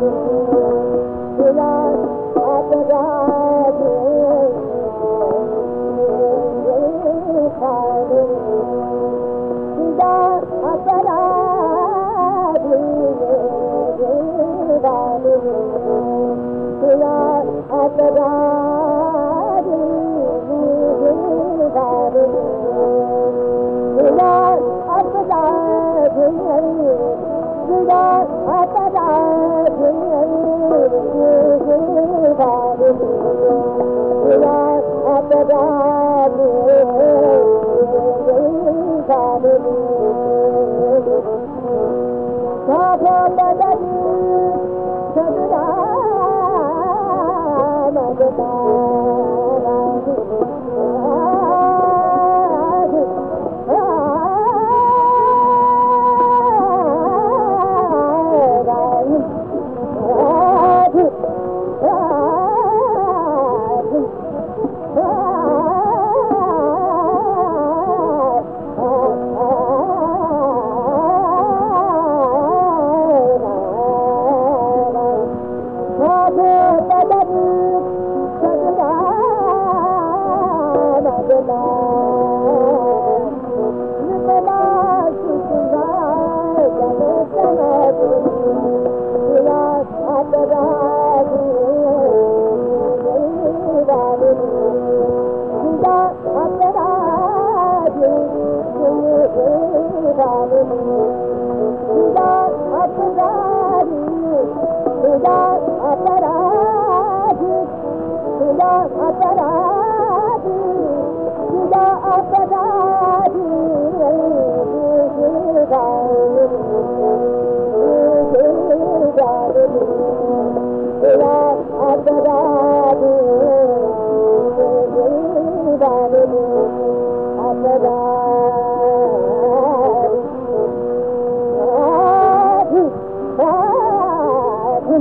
I'm गुदारू آللویا آللویا آللویا la Oh,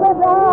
my God.